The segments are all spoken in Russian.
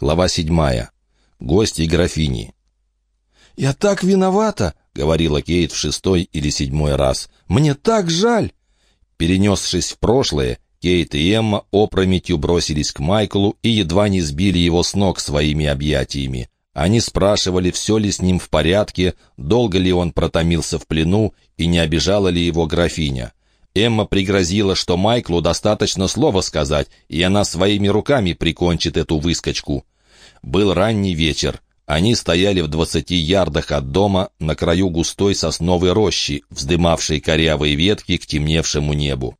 Глава седьмая. Гости графини. «Я так виновата!» — говорила Кейт в шестой или седьмой раз. «Мне так жаль!» Перенесшись в прошлое, Кейт и Эмма опрометью бросились к Майклу и едва не сбили его с ног своими объятиями. Они спрашивали, все ли с ним в порядке, долго ли он протомился в плену и не обижала ли его графиня. Эмма пригрозила, что Майклу достаточно слова сказать, и она своими руками прикончит эту выскочку. Был ранний вечер. Они стояли в двадцати ярдах от дома на краю густой сосновой рощи, вздымавшей корявые ветки к темневшему небу.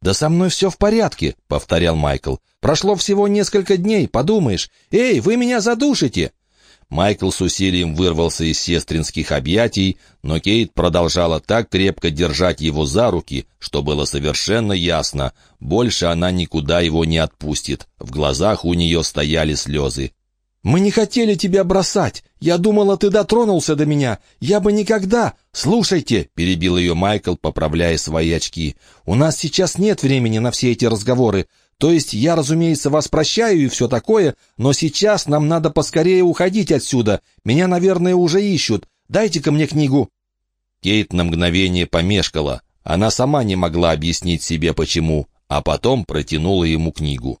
«Да со мной все в порядке», — повторял Майкл. «Прошло всего несколько дней, подумаешь. Эй, вы меня задушите!» Майкл с усилием вырвался из сестринских объятий, но Кейт продолжала так крепко держать его за руки, что было совершенно ясно, больше она никуда его не отпустит. В глазах у нее стояли слезы. «Мы не хотели тебя бросать. Я думала, ты дотронулся до меня. Я бы никогда...» «Слушайте», — перебил ее Майкл, поправляя свои очки, «у нас сейчас нет времени на все эти разговоры. То есть я, разумеется, вас прощаю и все такое, но сейчас нам надо поскорее уходить отсюда. Меня, наверное, уже ищут. Дайте-ка мне книгу». Кейт на мгновение помешкала. Она сама не могла объяснить себе, почему, а потом протянула ему книгу.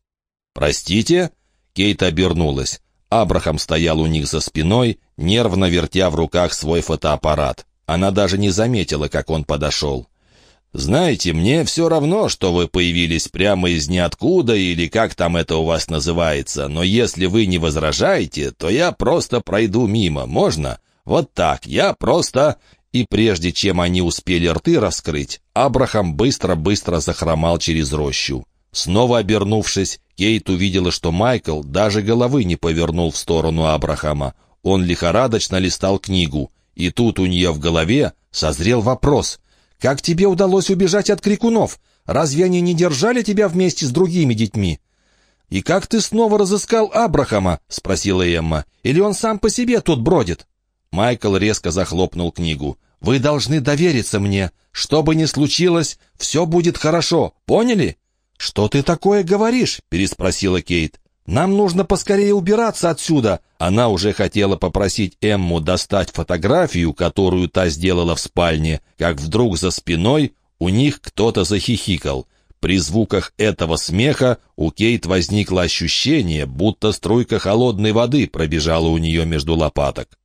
«Простите?» Кейт обернулась. Абрахам стоял у них за спиной, нервно вертя в руках свой фотоаппарат. Она даже не заметила, как он подошел. «Знаете, мне все равно, что вы появились прямо из ниоткуда или как там это у вас называется, но если вы не возражаете, то я просто пройду мимо, можно? Вот так, я просто...» И прежде чем они успели рты раскрыть, Абрахам быстро-быстро захромал через рощу. Снова обернувшись, Кейт увидела, что Майкл даже головы не повернул в сторону Абрахама. Он лихорадочно листал книгу, и тут у нее в голове созрел вопрос. «Как тебе удалось убежать от крикунов? Разве они не держали тебя вместе с другими детьми?» «И как ты снова разыскал Абрахама?» — спросила Эмма. «Или он сам по себе тут бродит?» Майкл резко захлопнул книгу. «Вы должны довериться мне. Что бы ни случилось, все будет хорошо. Поняли?» «Что ты такое говоришь?» — переспросила Кейт. «Нам нужно поскорее убираться отсюда!» Она уже хотела попросить Эмму достать фотографию, которую та сделала в спальне, как вдруг за спиной у них кто-то захихикал. При звуках этого смеха у Кейт возникло ощущение, будто струйка холодной воды пробежала у нее между лопаток.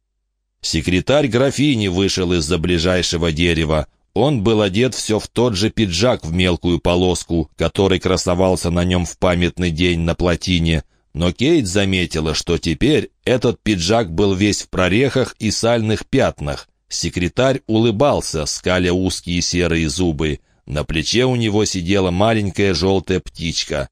Секретарь графини вышел из-за ближайшего дерева. Он был одет все в тот же пиджак в мелкую полоску, который красовался на нем в памятный день на плотине. Но Кейт заметила, что теперь этот пиджак был весь в прорехах и сальных пятнах. Секретарь улыбался, скаля узкие серые зубы. На плече у него сидела маленькая желтая птичка.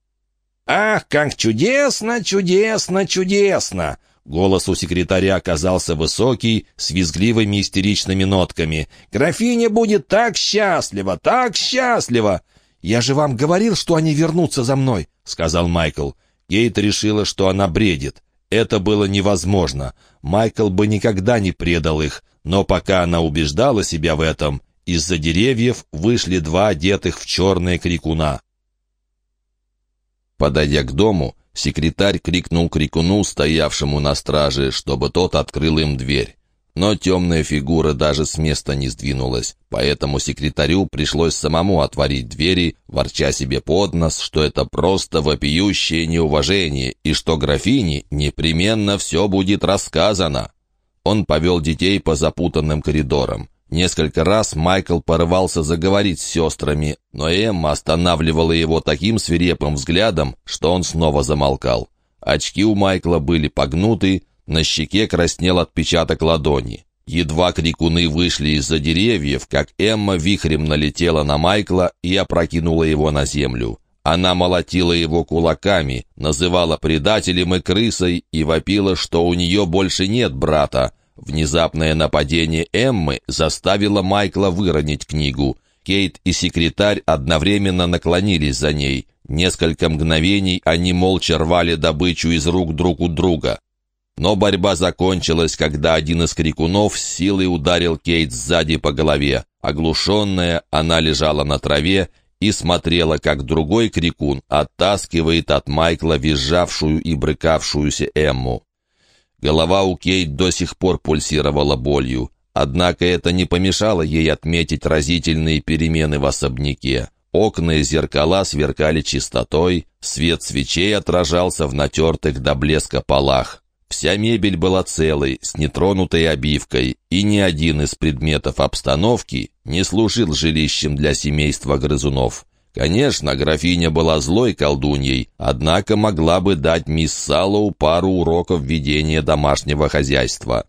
«Ах, как чудесно, чудесно, чудесно!» Голос у секретаря оказался высокий, с визгливыми истеричными нотками. «Графиня будет так счастлива, так счастлива!» «Я же вам говорил, что они вернутся за мной», — сказал Майкл. Кейт решила, что она бредит. Это было невозможно. Майкл бы никогда не предал их, но пока она убеждала себя в этом, из-за деревьев вышли два одетых в черные крикуна. Подойдя к дому, Секретарь крикнул крикуну, стоявшему на страже, чтобы тот открыл им дверь. Но темная фигура даже с места не сдвинулась, поэтому секретарю пришлось самому отворить двери, ворча себе под нос, что это просто вопиющее неуважение и что графине непременно все будет рассказано. Он повел детей по запутанным коридорам. Несколько раз Майкл порывался заговорить с сестрами, но Эмма останавливала его таким свирепым взглядом, что он снова замолкал. Очки у Майкла были погнуты, на щеке краснел отпечаток ладони. Едва крикуны вышли из-за деревьев, как Эмма вихрем налетела на Майкла и опрокинула его на землю. Она молотила его кулаками, называла предателем и крысой и вопила, что у нее больше нет брата, Внезапное нападение Эммы заставило Майкла выронить книгу. Кейт и секретарь одновременно наклонились за ней. Несколько мгновений они молча рвали добычу из рук друг у друга. Но борьба закончилась, когда один из крикунов с силой ударил Кейт сзади по голове. Оглушенная, она лежала на траве, и смотрела, как другой крикун оттаскивает от Майкла визжавшую и брыкавшуюся Эмму. Голова у Кейт до сих пор пульсировала болью, однако это не помешало ей отметить разительные перемены в особняке. Окна и зеркала сверкали чистотой, свет свечей отражался в натертых до блеска полах. Вся мебель была целой, с нетронутой обивкой, и ни один из предметов обстановки не служил жилищем для семейства грызунов. Конечно, графиня была злой колдуньей, однако могла бы дать мисс Саллоу пару уроков ведения домашнего хозяйства.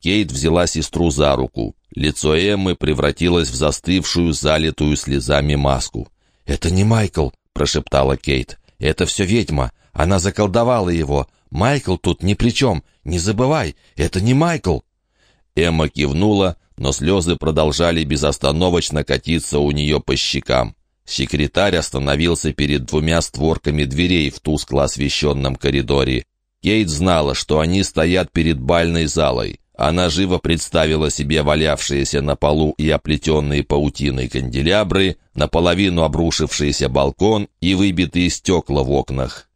Кейт взяла сестру за руку. Лицо Эммы превратилось в застывшую, залитую слезами маску. «Это не Майкл», — прошептала Кейт. «Это все ведьма. Она заколдовала его. Майкл тут ни при чем. Не забывай, это не Майкл». Эмма кивнула, но слезы продолжали безостановочно катиться у нее по щекам. Секретарь остановился перед двумя створками дверей в тускло освещенном коридоре. Кейт знала, что они стоят перед бальной залой. Она живо представила себе валявшиеся на полу и оплетенные паутиной канделябры, наполовину обрушившийся балкон и выбитые стекла в окнах.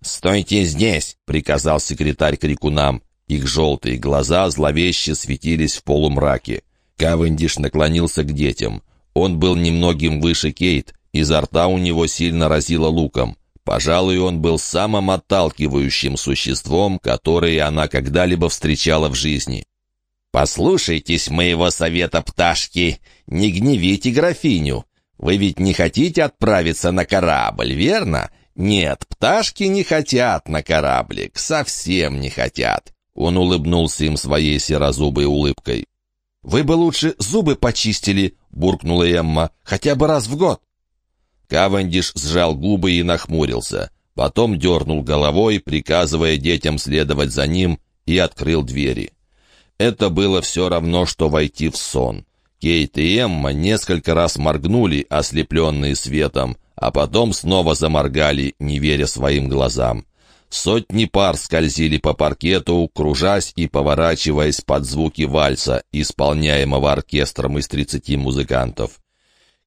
«Стойте здесь!» — приказал секретарь крикунам. Их желтые глаза зловеще светились в полумраке. Кавендиш наклонился к детям. Он был немногим выше Кейт, изо рта у него сильно разило луком. Пожалуй, он был самым отталкивающим существом, которое она когда-либо встречала в жизни. «Послушайтесь моего совета, пташки, не гневите графиню. Вы ведь не хотите отправиться на корабль, верно? Нет, пташки не хотят на кораблик, совсем не хотят. Он улыбнулся им своей серозубой улыбкой. «Вы бы лучше зубы почистили», — буркнула Эмма, — «хотя бы раз в год». Кавендиш сжал губы и нахмурился. Потом дернул головой, приказывая детям следовать за ним, и открыл двери. Это было все равно, что войти в сон. Кейт и Эмма несколько раз моргнули, ослепленные светом, а потом снова заморгали, не веря своим глазам. Сотни пар скользили по паркету, кружась и поворачиваясь под звуки вальса, исполняемого оркестром из тридцати музыкантов.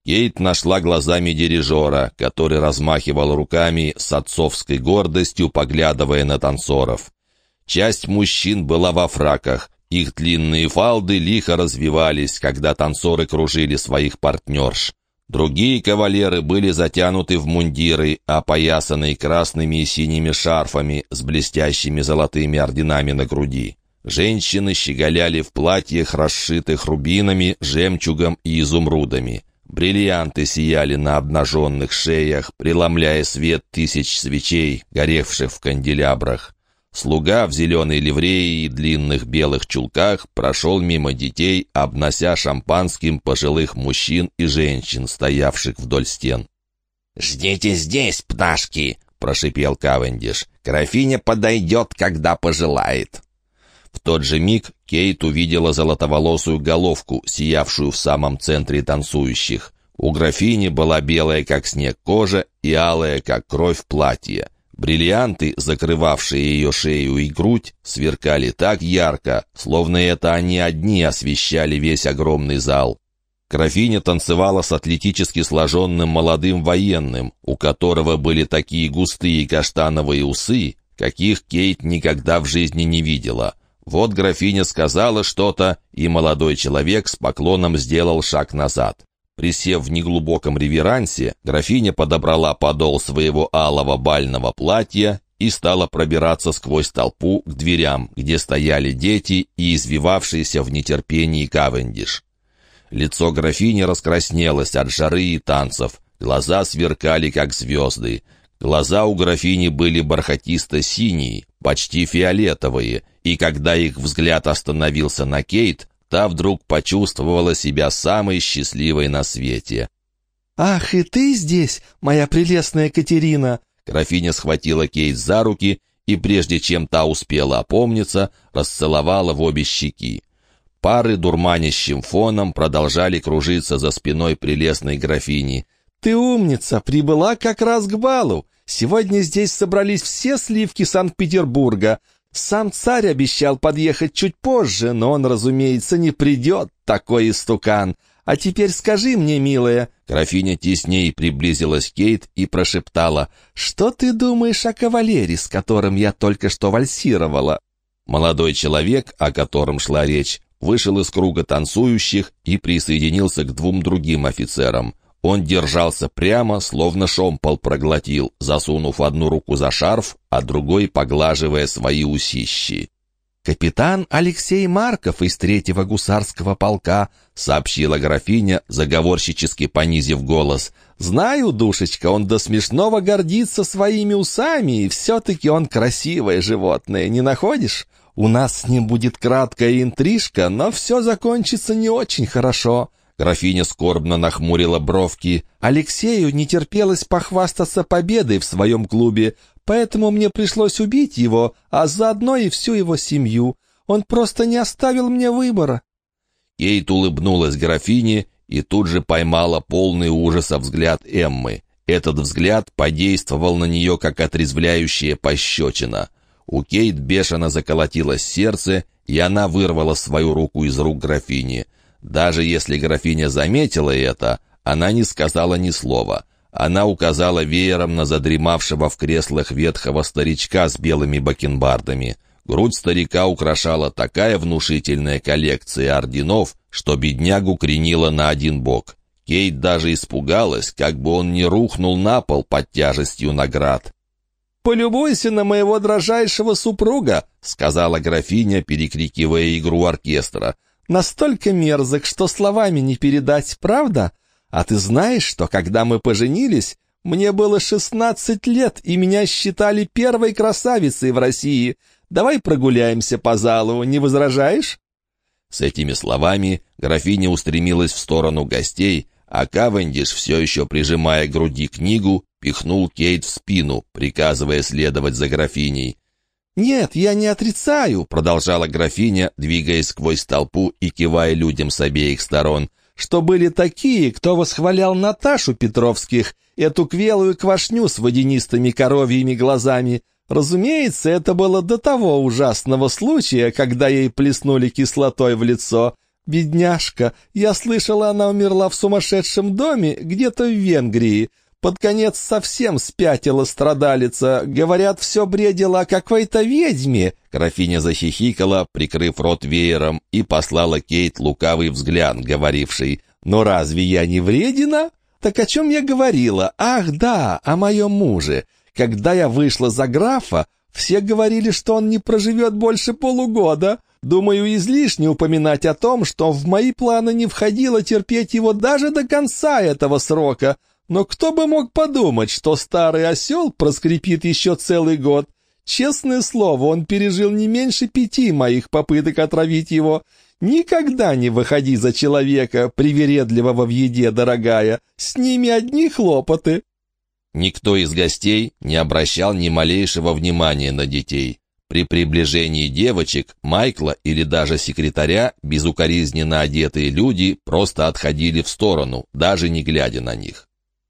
Кейт нашла глазами дирижера, который размахивал руками с отцовской гордостью, поглядывая на танцоров. Часть мужчин была во фраках, их длинные фалды лихо развивались, когда танцоры кружили своих партнерш. Другие кавалеры были затянуты в мундиры, опоясанные красными и синими шарфами с блестящими золотыми орденами на груди. Женщины щеголяли в платьях, расшитых рубинами, жемчугом и изумрудами. Бриллианты сияли на обнаженных шеях, преломляя свет тысяч свечей, горевших в канделябрах. Слуга в зеленой ливреи и длинных белых чулках прошел мимо детей, обнося шампанским пожилых мужчин и женщин, стоявших вдоль стен. «Ждите здесь, пташки!» — прошипел Кавендиш. «Графиня подойдет, когда пожелает». В тот же миг Кейт увидела золотоволосую головку, сиявшую в самом центре танцующих. У графини была белая, как снег, кожа и алая, как кровь, платье. Бриллианты, закрывавшие ее шею и грудь, сверкали так ярко, словно это они одни освещали весь огромный зал. Графиня танцевала с атлетически сложенным молодым военным, у которого были такие густые каштановые усы, каких Кейт никогда в жизни не видела. Вот графиня сказала что-то, и молодой человек с поклоном сделал шаг назад. Присев в неглубоком реверансе, графиня подобрала подол своего алого бального платья и стала пробираться сквозь толпу к дверям, где стояли дети и извивавшиеся в нетерпении Кавендиш. Лицо графини раскраснелось от жары и танцев, глаза сверкали, как звезды. Глаза у графини были бархатисто-синие, почти фиолетовые, и когда их взгляд остановился на Кейт, та вдруг почувствовала себя самой счастливой на свете. «Ах, и ты здесь, моя прелестная Катерина!» Графиня схватила Кейт за руки и, прежде чем та успела опомниться, расцеловала в обе щеки. Пары дурманящим фоном продолжали кружиться за спиной прелестной графини. «Ты умница, прибыла как раз к балу. Сегодня здесь собрались все сливки Санкт-Петербурга. Сам царь обещал подъехать чуть позже, но он, разумеется, не придет, такой истукан. А теперь скажи мне, милая...» Графиня тесней приблизилась Кейт и прошептала. «Что ты думаешь о кавалере, с которым я только что вальсировала?» Молодой человек, о котором шла речь, вышел из круга танцующих и присоединился к двум другим офицерам. Он держался прямо, словно шомпол проглотил, засунув одну руку за шарф, а другой поглаживая свои усищи. «Капитан Алексей Марков из третьего гусарского полка», — сообщила графиня, заговорщически понизив голос. «Знаю, душечка, он до смешного гордится своими усами, и все-таки он красивое животное, не находишь? У нас с ним будет краткая интрижка, но все закончится не очень хорошо». Графиня скорбно нахмурила бровки. Алексею не терпелось похвастаться победой в своем клубе, Поэтому мне пришлось убить его, а заодно и всю его семью. Он просто не оставил мне выбора». Кейт улыбнулась графине и тут же поймала полный ужаса взгляд Эммы. Этот взгляд подействовал на нее, как отрезвляющая пощечина. У Кейт бешено заколотилось сердце, и она вырвала свою руку из рук графини. Даже если графиня заметила это, она не сказала ни слова — она указала веером на задремавшего в креслах ветхого старичка с белыми бакенбардами. Грудь старика украшала такая внушительная коллекция орденов, что беднягу кренила на один бок. Кейт даже испугалась, как бы он не рухнул на пол под тяжестью наград. «Полюбуйся на моего дрожайшего супруга», — сказала графиня, перекрикивая игру оркестра. «Настолько мерзок, что словами не передать, правда? А ты знаешь, что когда мы поженились, мне было шестнадцать лет, и меня считали первой красавицей в России. Давай прогуляемся по залу, не возражаешь?» С этими словами графиня устремилась в сторону гостей, а Кавендиш, все еще прижимая к груди книгу, пихнул Кейт в спину, приказывая следовать за графиней. «Нет, я не отрицаю», — продолжала графиня, двигаясь сквозь толпу и кивая людям с обеих сторон что были такие, кто восхвалял Наташу Петровских, эту квелую квашню с водянистыми коровьими глазами. Разумеется, это было до того ужасного случая, когда ей плеснули кислотой в лицо. Бедняжка, я слышала, она умерла в сумасшедшем доме где-то в Венгрии. Под конец совсем спятила страдалица. Говорят, все бредила о какой-то ведьме. Графиня захихикала, прикрыв рот веером, и послала Кейт лукавый взгляд, говоривший «Но разве я не вредина?» «Так о чем я говорила? Ах, да, о моем муже. Когда я вышла за графа, все говорили, что он не проживет больше полугода. Думаю, излишне упоминать о том, что в мои планы не входило терпеть его даже до конца этого срока. Но кто бы мог подумать, что старый осел проскрипит еще целый год? Честное слово, он пережил не меньше пяти моих попыток отравить его. Никогда не выходи за человека, привередливого в еде, дорогая. С ними одни хлопоты. Никто из гостей не обращал ни малейшего внимания на детей. При приближении девочек, Майкла или даже секретаря, безукоризненно одетые люди просто отходили в сторону, даже не глядя на них.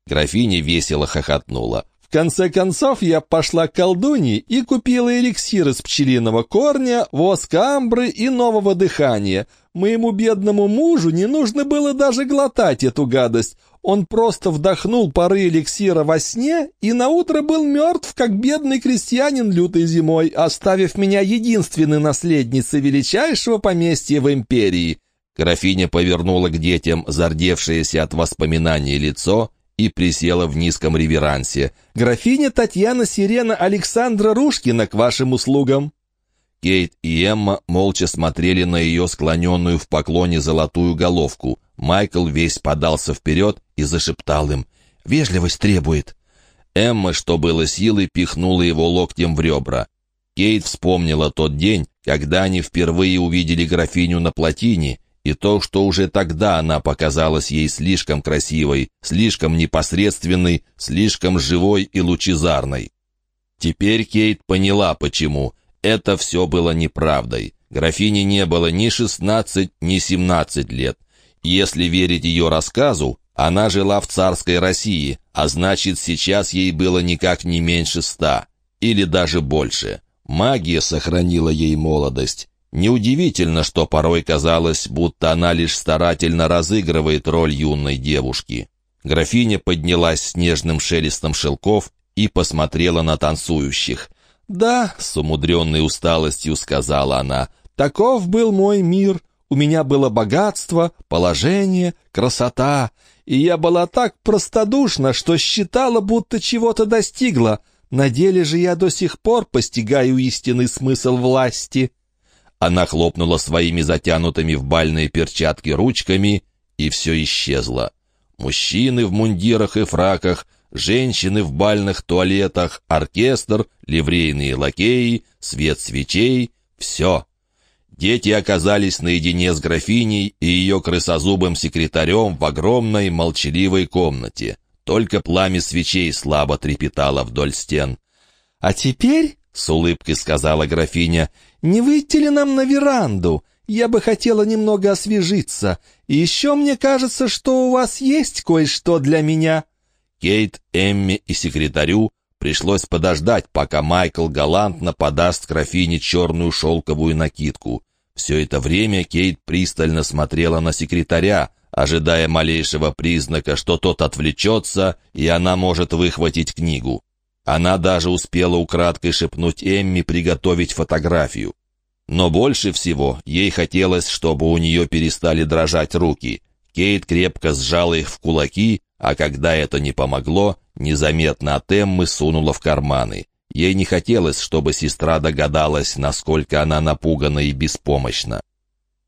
Графиня весело хохотнула. В конце концов, я пошла к колдуне и купила эликсир из пчелиного корня, воск амбры и нового дыхания. Моему бедному мужу не нужно было даже глотать эту гадость. Он просто вдохнул пары эликсира во сне и наутро был мертв, как бедный крестьянин лютой зимой, оставив меня единственной наследницей величайшего поместья в империи. Графиня повернула к детям зардевшееся от воспоминаний лицо и присела в низком реверансе. «Графиня Татьяна Сирена Александра Рушкина к вашим услугам!» Кейт и Эмма молча смотрели на ее склоненную в поклоне золотую головку. Майкл весь подался вперед и зашептал им «Вежливость требует». Эмма, что было силы, пихнула его локтем в ребра. Кейт вспомнила тот день, когда они впервые увидели графиню на плотине, и то, что уже тогда она показалась ей слишком красивой, слишком непосредственной, слишком живой и лучезарной. Теперь Кейт поняла, почему. Это все было неправдой. Графине не было ни 16, ни 17 лет. Если верить ее рассказу, она жила в царской России, а значит, сейчас ей было никак не меньше ста, или даже больше. Магия сохранила ей молодость. Неудивительно, что порой казалось, будто она лишь старательно разыгрывает роль юной девушки. Графиня поднялась с нежным шелестом шелков и посмотрела на танцующих. «Да», — с умудренной усталостью сказала она, — «таков был мой мир. У меня было богатство, положение, красота, и я была так простодушна, что считала, будто чего-то достигла. На деле же я до сих пор постигаю истинный смысл власти». Она хлопнула своими затянутыми в бальные перчатки ручками, и все исчезло. Мужчины в мундирах и фраках, женщины в бальных туалетах, оркестр, ливрейные лакеи, свет свечей — все. Дети оказались наедине с графиней и ее крысозубым секретарем в огромной молчаливой комнате. Только пламя свечей слабо трепетало вдоль стен. «А теперь, — с улыбкой сказала графиня, — не выйти ли нам на веранду? Я бы хотела немного освежиться. И еще мне кажется, что у вас есть кое-что для меня». Кейт, Эмми и секретарю пришлось подождать, пока Майкл галантно подаст графине черную шелковую накидку. Все это время Кейт пристально смотрела на секретаря, ожидая малейшего признака, что тот отвлечется, и она может выхватить книгу. Она даже успела украдкой шепнуть Эмми приготовить фотографию. Но больше всего ей хотелось, чтобы у нее перестали дрожать руки. Кейт крепко сжала их в кулаки, а когда это не помогло, незаметно от Эммы сунула в карманы. Ей не хотелось, чтобы сестра догадалась, насколько она напугана и беспомощна.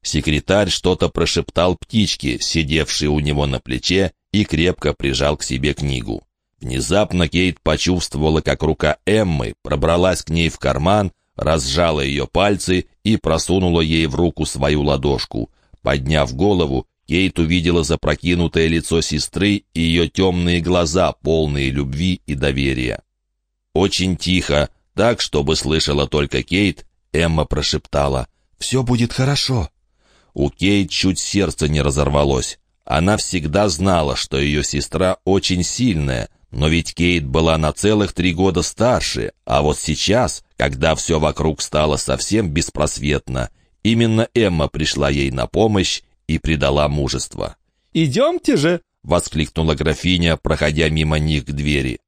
Секретарь что-то прошептал птичке, сидевшей у него на плече, и крепко прижал к себе книгу. Внезапно Кейт почувствовала, как рука Эммы пробралась к ней в карман, разжала ее пальцы и просунула ей в руку свою ладошку. Подняв голову, Кейт увидела запрокинутое лицо сестры и ее темные глаза, полные любви и доверия. Очень тихо, так, чтобы слышала только Кейт, Эмма прошептала «Все будет хорошо». У Кейт чуть сердце не разорвалось. Она всегда знала, что ее сестра очень сильная, но ведь Кейт была на целых три года старше, а вот сейчас, когда все вокруг стало совсем беспросветно, именно Эмма пришла ей на помощь и придала мужество. «Идемте же!» — воскликнула графиня, проходя мимо них к двери.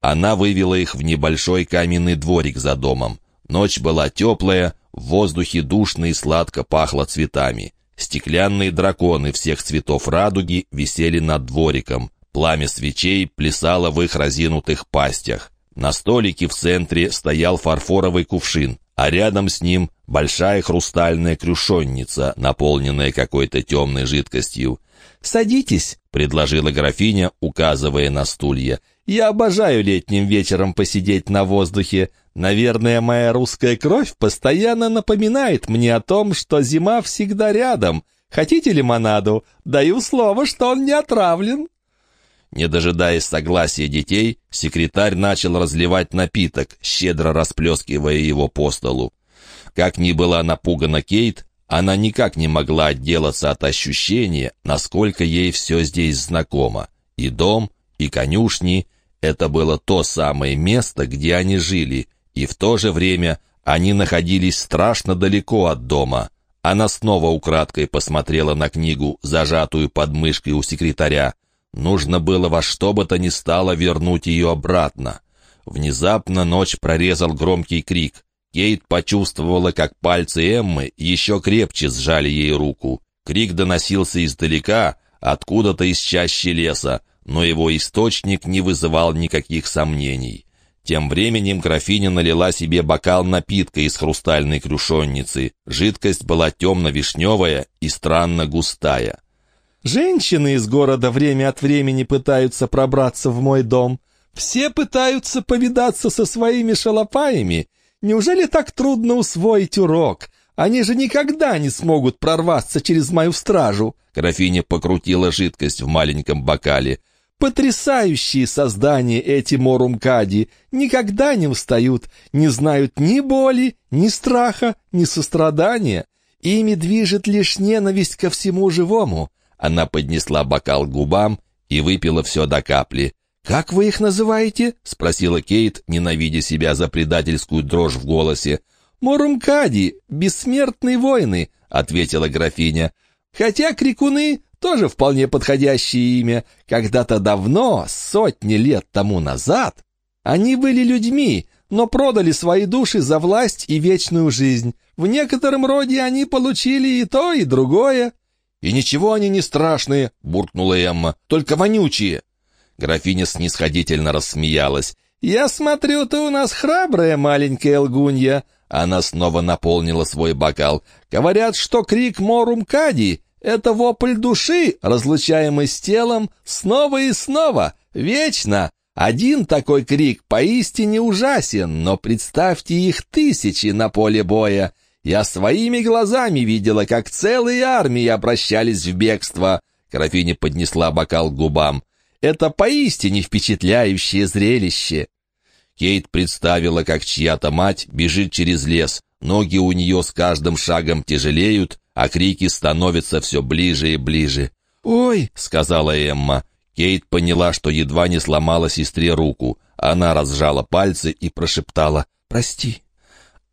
Она вывела их в небольшой каменный дворик за домом. Ночь была теплая, в воздухе душно и сладко пахло цветами. Стеклянные драконы всех цветов радуги висели над двориком. Пламя свечей плясало в их разинутых пастях. На столике в центре стоял фарфоровый кувшин, а рядом с ним большая хрустальная крюшонница, наполненная какой-то темной жидкостью. «Садитесь», — предложила графиня, указывая на стулья. «Я обожаю летним вечером посидеть на воздухе. Наверное, моя русская кровь постоянно напоминает мне о том, что зима всегда рядом. Хотите лимонаду? Даю слово, что он не отравлен». Не дожидаясь согласия детей, секретарь начал разливать напиток, щедро расплескивая его по столу. Как ни была напугана Кейт, она никак не могла отделаться от ощущения, насколько ей все здесь знакомо. И дом, и конюшни — это было то самое место, где они жили, и в то же время они находились страшно далеко от дома. Она снова украдкой посмотрела на книгу, зажатую под мышкой у секретаря. Нужно было во что бы то ни стало вернуть ее обратно. Внезапно ночь прорезал громкий крик. Кейт почувствовала, как пальцы Эммы еще крепче сжали ей руку. Крик доносился издалека, откуда-то из чащи леса, но его источник не вызывал никаких сомнений. Тем временем графиня налила себе бокал напитка из хрустальной крюшонницы. Жидкость была темно-вишневая и странно густая. Женщины из города время от времени пытаются пробраться в мой дом. Все пытаются повидаться со своими шалопаями. Неужели так трудно усвоить урок? Они же никогда не смогут прорваться через мою стражу. Графиня покрутила жидкость в маленьком бокале. Потрясающие создания эти Морумкади никогда не устают, не знают ни боли, ни страха, ни сострадания. Ими движет лишь ненависть ко всему живому. Она поднесла бокал к губам и выпила все до капли. «Как вы их называете?» — спросила Кейт, ненавидя себя за предательскую дрожь в голосе. «Мурумкади, бессмертные воины», — ответила графиня. «Хотя крикуны тоже вполне подходящее имя. Когда-то давно, сотни лет тому назад, они были людьми, но продали свои души за власть и вечную жизнь. В некотором роде они получили и то, и другое». «И ничего они не страшные», — буркнула Эмма, — «только вонючие». Графиня снисходительно рассмеялась. «Я смотрю, ты у нас храбрая маленькая лгунья». Она снова наполнила свой бокал. «Говорят, что крик Морум Кади — это вопль души, разлучаемый с телом, снова и снова, вечно. Один такой крик поистине ужасен, но представьте их тысячи на поле боя. Я своими глазами видела, как целые армии обращались в бегство». Графиня поднесла бокал к губам. Это поистине впечатляющее зрелище. Кейт представила, как чья-то мать бежит через лес, ноги у нее с каждым шагом тяжелеют, а крики становятся все ближе и ближе. «Ой!» — сказала Эмма. Кейт поняла, что едва не сломала сестре руку. Она разжала пальцы и прошептала «Прости».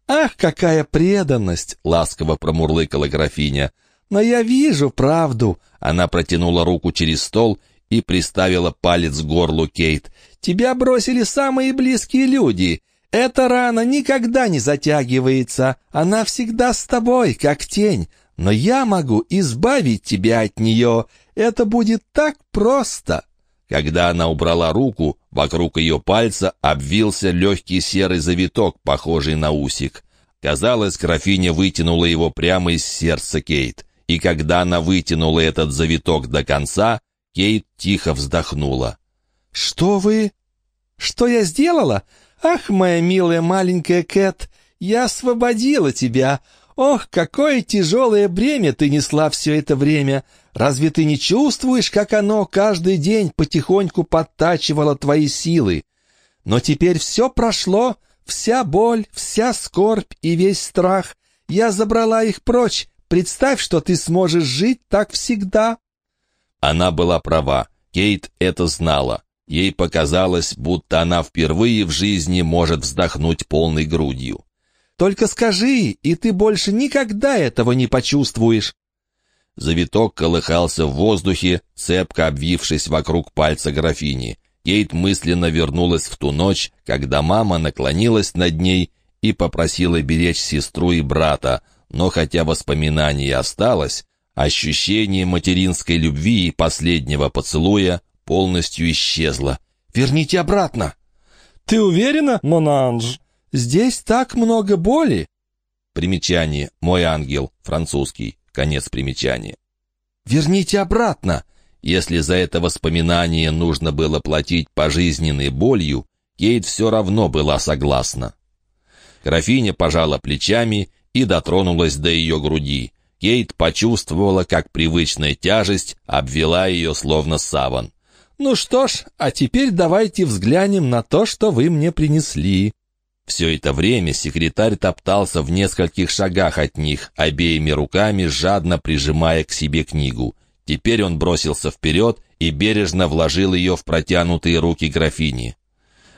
«Ах, какая преданность!» — ласково промурлыкала графиня. «Но я вижу правду!» Она протянула руку через стол и приставила палец к горлу Кейт. «Тебя бросили самые близкие люди. Эта рана никогда не затягивается. Она всегда с тобой, как тень. Но я могу избавить тебя от нее. Это будет так просто». Когда она убрала руку, вокруг ее пальца обвился легкий серый завиток, похожий на усик. Казалось, графиня вытянула его прямо из сердца Кейт. И когда она вытянула этот завиток до конца, Кейт тихо вздохнула. «Что вы? Что я сделала? Ах, моя милая маленькая Кэт, я освободила тебя. Ох, какое тяжелое бремя ты несла все это время. Разве ты не чувствуешь, как оно каждый день потихоньку подтачивало твои силы? Но теперь все прошло, вся боль, вся скорбь и весь страх. Я забрала их прочь. Представь, что ты сможешь жить так всегда». Она была права. Кейт это знала. Ей показалось, будто она впервые в жизни может вздохнуть полной грудью. «Только скажи, и ты больше никогда этого не почувствуешь!» Завиток колыхался в воздухе, цепко обвившись вокруг пальца графини. Кейт мысленно вернулась в ту ночь, когда мама наклонилась над ней и попросила беречь сестру и брата, но хотя воспоминание осталось, Ощущение материнской любви и последнего поцелуя полностью исчезло. «Верните обратно!» «Ты уверена, Монанж? Здесь так много боли!» Примечание. «Мой ангел». Французский. Конец примечания. «Верните обратно!» Если за это воспоминание нужно было платить пожизненной болью, Кейт все равно была согласна. Графиня пожала плечами и дотронулась до ее груди. Кейт почувствовала, как привычная тяжесть обвела ее словно саван. «Ну что ж, а теперь давайте взглянем на то, что вы мне принесли». Все это время секретарь топтался в нескольких шагах от них, обеими руками жадно прижимая к себе книгу. Теперь он бросился вперед и бережно вложил ее в протянутые руки графини.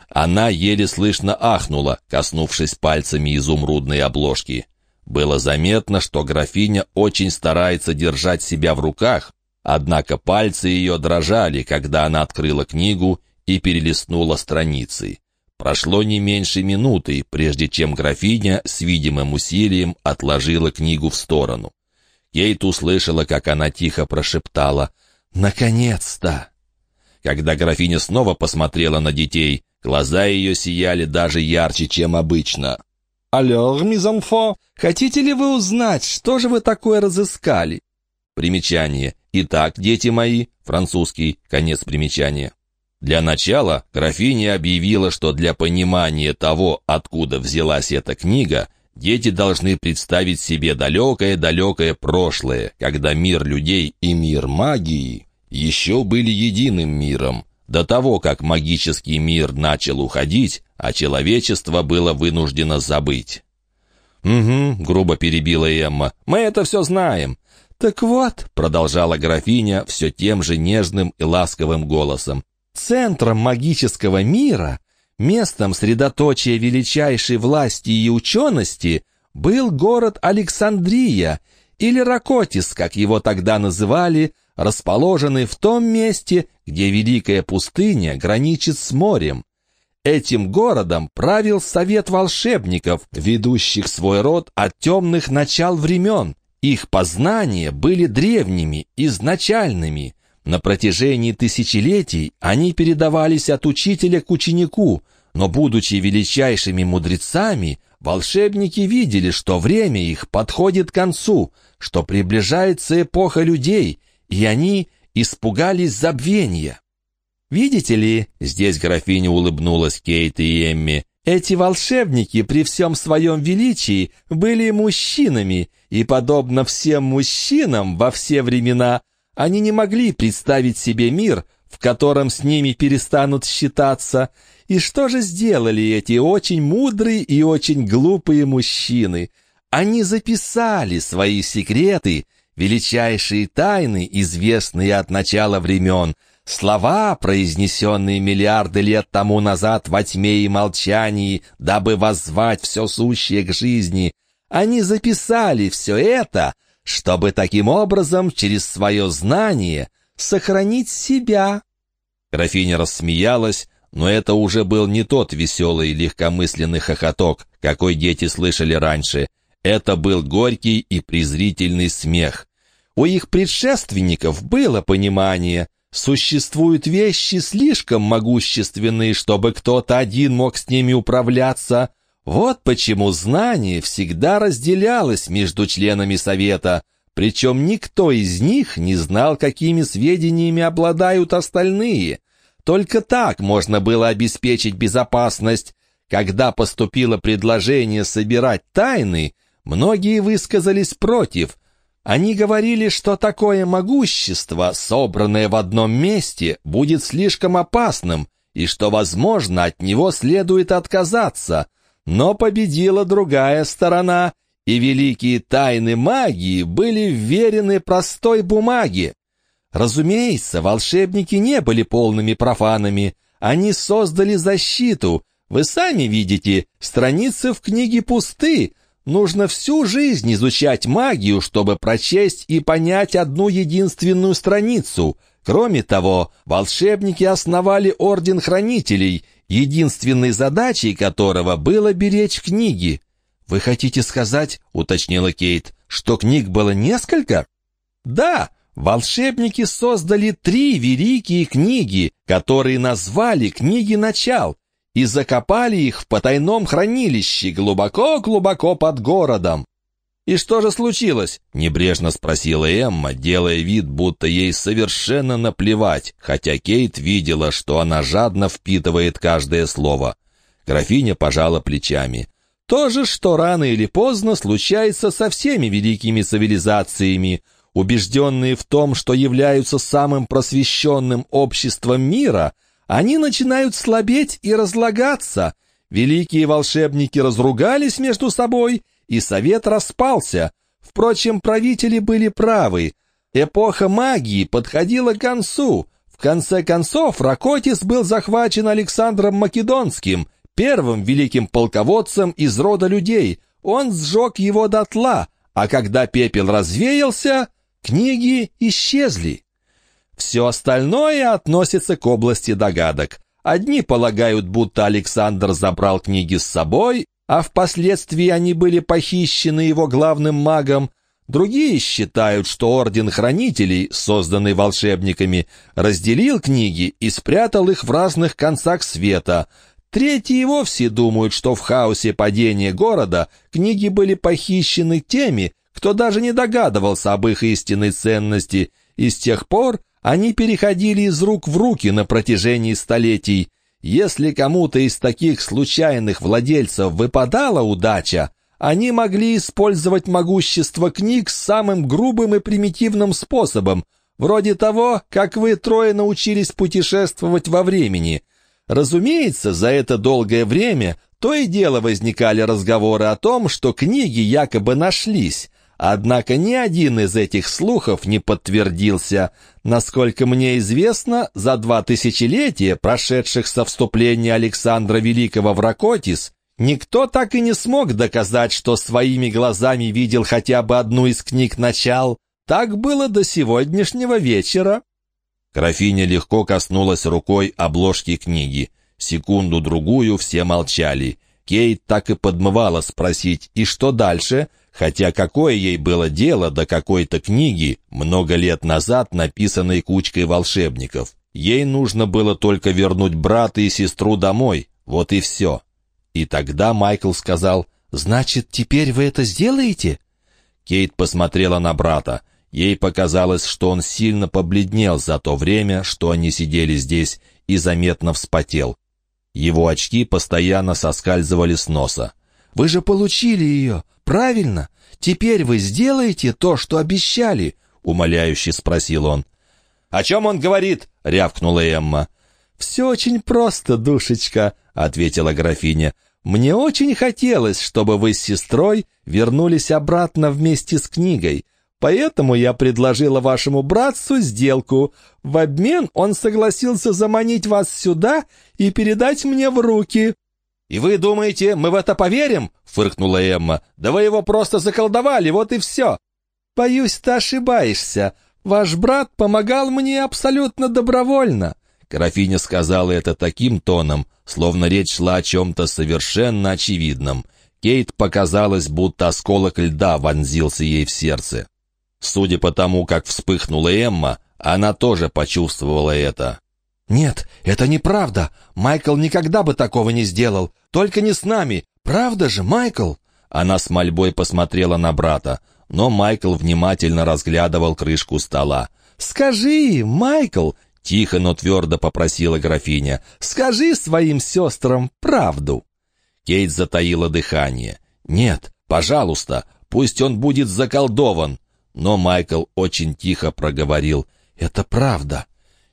Она еле слышно ахнула, коснувшись пальцами изумрудной обложки. Было заметно, что графиня очень старается держать себя в руках, однако пальцы ее дрожали, когда она открыла книгу и перелистнула страницы. Прошло не меньше минуты, прежде чем графиня с видимым усилием отложила книгу в сторону. Кейт услышала, как она тихо прошептала «Наконец-то!». Когда графиня снова посмотрела на детей, глаза ее сияли даже ярче, чем обычно. «Alors, мизамфо, хотите ли вы узнать, что же вы такое разыскали?» Примечание. Итак, дети мои, французский, конец примечания. Для начала графиня объявила, что для понимания того, откуда взялась эта книга, дети должны представить себе далекое-далекое прошлое, когда мир людей и мир магии еще были единым миром, до того, как магический мир начал уходить, а человечество было вынуждено забыть. «Угу», — грубо перебила Эмма, — «мы это все знаем». «Так вот», — продолжала графиня все тем же нежным и ласковым голосом, «центром магического мира, местом средоточия величайшей власти и учености был город Александрия, или Ракотис, как его тогда называли, расположенный в том месте, где Великая пустыня граничит с морем. Этим городом правил совет волшебников, ведущих свой род от темных начал времен. Их познания были древними, изначальными. На протяжении тысячелетий они передавались от учителя к ученику, но, будучи величайшими мудрецами, волшебники видели, что время их подходит к концу, что приближается эпоха людей, и они испугались забвения. «Видите ли?» — здесь графиня улыбнулась Кейт и Эмми. «Эти волшебники при всем своем величии были мужчинами, и, подобно всем мужчинам во все времена, они не могли представить себе мир, в котором с ними перестанут считаться. И что же сделали эти очень мудрые и очень глупые мужчины? Они записали свои секреты, величайшие тайны, известные от начала времен, Слова, произнесенные миллиарды лет тому назад во тьме и молчании, дабы воззвать все сущее к жизни, они записали все это, чтобы таким образом через свое знание сохранить себя. Графиня рассмеялась, но это уже был не тот веселый легкомысленный хохоток, какой дети слышали раньше. Это был горький и презрительный смех. У их предшественников было понимание, Существуют вещи слишком могущественные, чтобы кто-то один мог с ними управляться. Вот почему знание всегда разделялось между членами Совета, причем никто из них не знал, какими сведениями обладают остальные. Только так можно было обеспечить безопасность. Когда поступило предложение собирать тайны, многие высказались против – они говорили, что такое могущество, собранное в одном месте, будет слишком опасным, и что, возможно, от него следует отказаться. Но победила другая сторона, и великие тайны магии были вверены простой бумаге. Разумеется, волшебники не были полными профанами. Они создали защиту. Вы сами видите, страницы в книге пусты, Нужно всю жизнь изучать магию, чтобы прочесть и понять одну единственную страницу. Кроме того, волшебники основали Орден Хранителей, единственной задачей которого было беречь книги. «Вы хотите сказать, — уточнила Кейт, — что книг было несколько?» «Да, волшебники создали три великие книги, которые назвали «Книги начал», и закопали их в потайном хранилище глубоко-глубоко под городом. «И что же случилось?» — небрежно спросила Эмма, делая вид, будто ей совершенно наплевать, хотя Кейт видела, что она жадно впитывает каждое слово. Графиня пожала плечами. «То же, что рано или поздно случается со всеми великими цивилизациями. Убежденные в том, что являются самым просвещенным обществом мира — они начинают слабеть и разлагаться. Великие волшебники разругались между собой, и совет распался. Впрочем, правители были правы. Эпоха магии подходила к концу. В конце концов, Ракотис был захвачен Александром Македонским, первым великим полководцем из рода людей. Он сжег его дотла, а когда пепел развеялся, книги исчезли. Все остальное относится к области догадок. Одни полагают, будто Александр забрал книги с собой, а впоследствии они были похищены его главным магом. Другие считают, что Орден Хранителей, созданный волшебниками, разделил книги и спрятал их в разных концах света. Третьи вовсе думают, что в хаосе падения города книги были похищены теми, кто даже не догадывался об их истинной ценности, и с тех пор они переходили из рук в руки на протяжении столетий. Если кому-то из таких случайных владельцев выпадала удача, они могли использовать могущество книг самым грубым и примитивным способом, вроде того, как вы трое научились путешествовать во времени. Разумеется, за это долгое время то и дело возникали разговоры о том, что книги якобы нашлись, Однако ни один из этих слухов не подтвердился. Насколько мне известно, за два тысячелетия, прошедших со вступления Александра Великого в Ракотис, Никто так и не смог доказать, что своими глазами видел хотя бы одну из книг начал. Так было до сегодняшнего вечера. Графиня легко коснулась рукой обложки книги. Секунду-другую все молчали. Кейт так и подмывала спросить «И что дальше?», хотя какое ей было дело до какой-то книги, много лет назад написанной кучкой волшебников. Ей нужно было только вернуть брата и сестру домой, вот и все. И тогда Майкл сказал «Значит, теперь вы это сделаете?» Кейт посмотрела на брата. Ей показалось, что он сильно побледнел за то время, что они сидели здесь, и заметно вспотел. Его очки постоянно соскальзывали с носа. «Вы же получили ее, правильно? Теперь вы сделаете то, что обещали?» — умоляюще спросил он. «О чем он говорит?» — рявкнула Эмма. «Все очень просто, душечка», — ответила графиня. «Мне очень хотелось, чтобы вы с сестрой вернулись обратно вместе с книгой. Поэтому я предложила вашему братцу сделку. В обмен он согласился заманить вас сюда и передать мне в руки». «И вы думаете, мы в это поверим?» — фыркнула Эмма. «Да вы его просто заколдовали, вот и все». «Боюсь, ты ошибаешься. Ваш брат помогал мне абсолютно добровольно». Графиня сказала это таким тоном, словно речь шла о чем-то совершенно очевидном. Кейт показалось, будто осколок льда вонзился ей в сердце. Судя по тому, как вспыхнула Эмма, она тоже почувствовала это. «Нет, это неправда. Майкл никогда бы такого не сделал. Только не с нами. Правда же, Майкл?» Она с мольбой посмотрела на брата, но Майкл внимательно разглядывал крышку стола. «Скажи, Майкл!» — тихо, но твердо попросила графиня. «Скажи своим сестрам правду!» Кейт затаила дыхание. «Нет, пожалуйста, пусть он будет заколдован!» Но Майкл очень тихо проговорил «Это правда».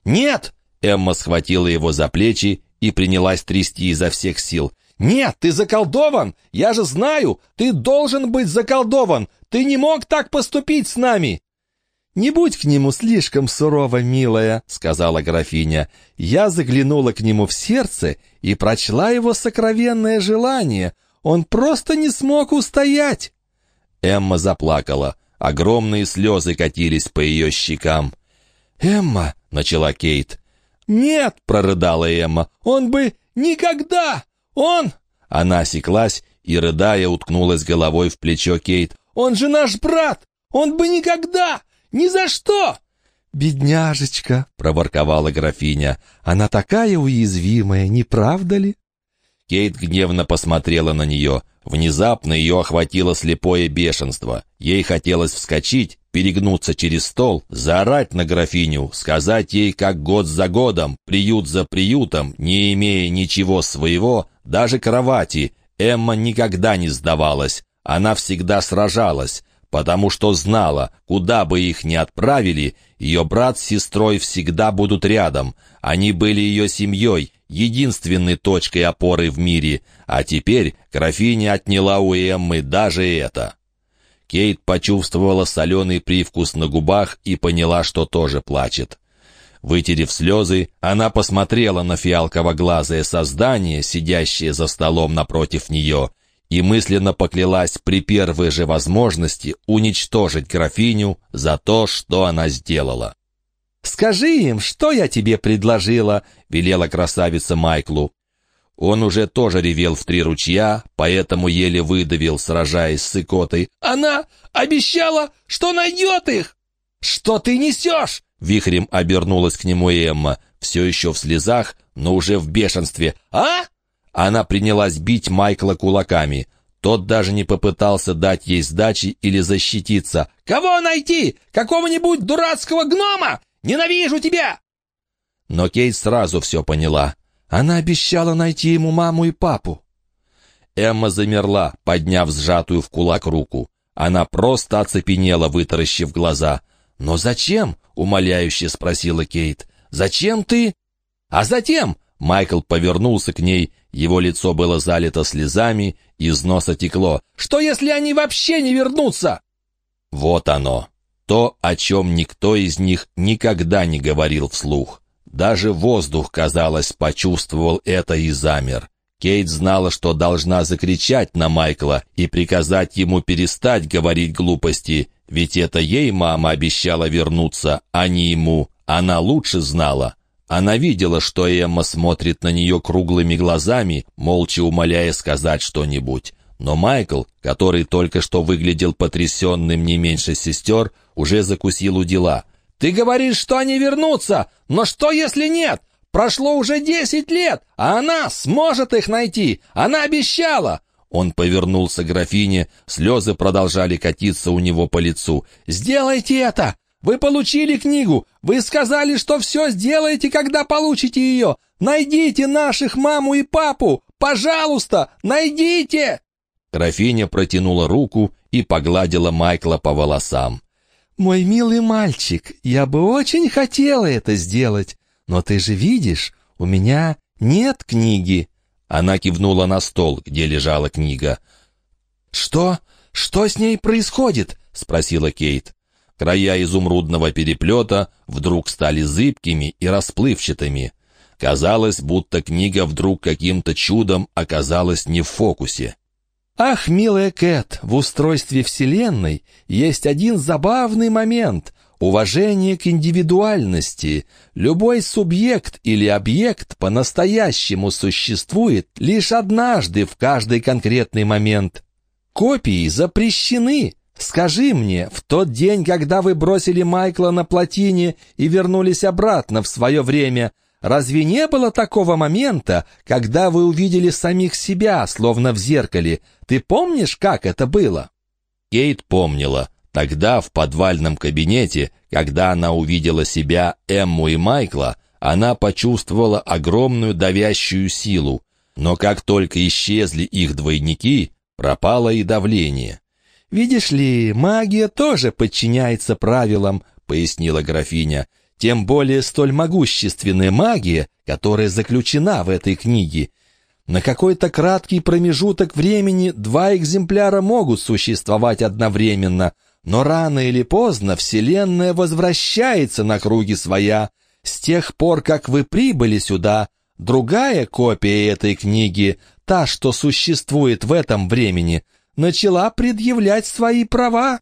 «Нет!» Эмма схватила его за плечи и принялась трясти изо всех сил. «Нет, ты заколдован! Я же знаю! Ты должен быть заколдован! Ты не мог так поступить с нами!» «Не будь к нему слишком сурова, милая», — сказала графиня. «Я заглянула к нему в сердце и прочла его сокровенное желание. Он просто не смог устоять». Эмма заплакала. Огромные слезы катились по ее щекам. «Эмма!» — начала Кейт. «Нет!» — прорыдала Эмма. «Он бы никогда! Он...» Она осеклась и, рыдая, уткнулась головой в плечо Кейт. «Он же наш брат! Он бы никогда! Ни за что!» «Бедняжечка!» — проворковала графиня. «Она такая уязвимая, не правда ли?» Кейт гневно посмотрела на нее. Внезапно ее охватило слепое бешенство. Ей хотелось вскочить, перегнуться через стол, заорать на графиню, сказать ей, как год за годом, приют за приютом, не имея ничего своего, даже кровати, Эмма никогда не сдавалась. Она всегда сражалась, потому что знала, куда бы их ни отправили, ее брат с сестрой всегда будут рядом. Они были ее семьей, единственной точкой опоры в мире, а теперь графиня отняла у Эммы даже это. Кейт почувствовала соленый привкус на губах и поняла, что тоже плачет. Вытерев слезы, она посмотрела на фиалково-глазое создание, сидящее за столом напротив нее, и мысленно поклялась при первой же возможности уничтожить графиню за то, что она сделала. «Скажи им, что я тебе предложила», — велела красавица Майклу. Он уже тоже ревел в три ручья, поэтому еле выдавил, сражаясь с икотой. «Она обещала, что найдет их!» «Что ты несешь?» Вихрем обернулась к нему Эмма, все еще в слезах, но уже в бешенстве. «А?» Она принялась бить Майкла кулаками. Тот даже не попытался дать ей сдачи или защититься. «Кого найти? Какого-нибудь дурацкого гнома? Ненавижу тебя!» Но Кейт сразу все поняла. Она обещала найти ему маму и папу. Эмма замерла, подняв сжатую в кулак руку. Она просто оцепенела, вытаращив глаза. «Но зачем?» — умоляюще спросила Кейт. «Зачем ты?» «А затем...» — Майкл повернулся к ней, его лицо было залито слезами, из носа текло. «Что, если они вообще не вернутся?» Вот оно. То, о чем никто из них никогда не говорил вслух. Даже воздух, казалось, почувствовал это и замер. Кейт знала, что должна закричать на Майкла и приказать ему перестать говорить глупости, ведь это ей мама обещала вернуться, а не ему. Она лучше знала. Она видела, что Эмма смотрит на нее круглыми глазами, молча умоляя сказать что-нибудь. Но Майкл, который только что выглядел потрясенным не меньше сестер, уже закусил у дела. «Ты говоришь, что они вернутся, но что, если нет? Прошло уже десять лет, а она сможет их найти. Она обещала!» Он повернулся к графине, слезы продолжали катиться у него по лицу. «Сделайте это! Вы получили книгу! Вы сказали, что все сделаете, когда получите ее! Найдите наших маму и папу! Пожалуйста, найдите!» Графиня протянула руку и погладила Майкла по волосам. «Мой милый мальчик, я бы очень хотела это сделать, но ты же видишь, у меня нет книги». Она кивнула на стол, где лежала книга. «Что? Что с ней происходит?» — спросила Кейт. Края изумрудного переплета вдруг стали зыбкими и расплывчатыми. Казалось, будто книга вдруг каким-то чудом оказалась не в фокусе. «Ах, милая Кэт, в устройстве Вселенной есть один забавный момент — уважение к индивидуальности. Любой субъект или объект по-настоящему существует лишь однажды в каждый конкретный момент. Копии запрещены. Скажи мне, в тот день, когда вы бросили Майкла на плотине и вернулись обратно в свое время, Разве не было такого момента, когда вы увидели самих себя, словно в зеркале? Ты помнишь, как это было?» Кейт помнила. Тогда в подвальном кабинете, когда она увидела себя, Эмму и Майкла, она почувствовала огромную давящую силу. Но как только исчезли их двойники, пропало и давление. «Видишь ли, магия тоже подчиняется правилам», — пояснила графиня тем более столь могущественная магия, которая заключена в этой книге. На какой-то краткий промежуток времени два экземпляра могут существовать одновременно, но рано или поздно Вселенная возвращается на круги своя. С тех пор, как вы прибыли сюда, другая копия этой книги, та, что существует в этом времени, начала предъявлять свои права.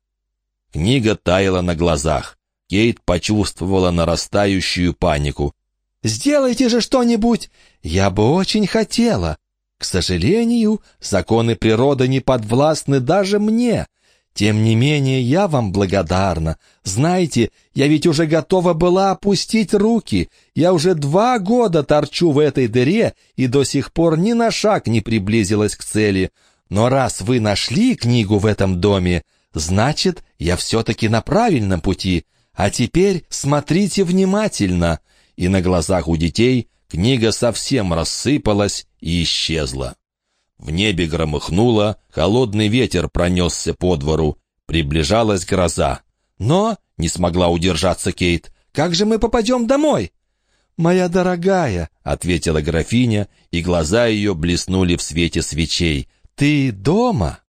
Книга таяла на глазах. Кейт почувствовала нарастающую панику. «Сделайте же что-нибудь! Я бы очень хотела. К сожалению, законы природы не подвластны даже мне. Тем не менее, я вам благодарна. Знаете, я ведь уже готова была опустить руки. Я уже два года торчу в этой дыре и до сих пор ни на шаг не приблизилась к цели. Но раз вы нашли книгу в этом доме, значит, я все-таки на правильном пути». А теперь смотрите внимательно!» И на глазах у детей книга совсем рассыпалась и исчезла. В небе громыхнуло, холодный ветер пронесся по двору, приближалась гроза. «Но», — не смогла удержаться Кейт, — «как же мы попадем домой?» «Моя дорогая», — ответила графиня, и глаза ее блеснули в свете свечей, — «ты дома?»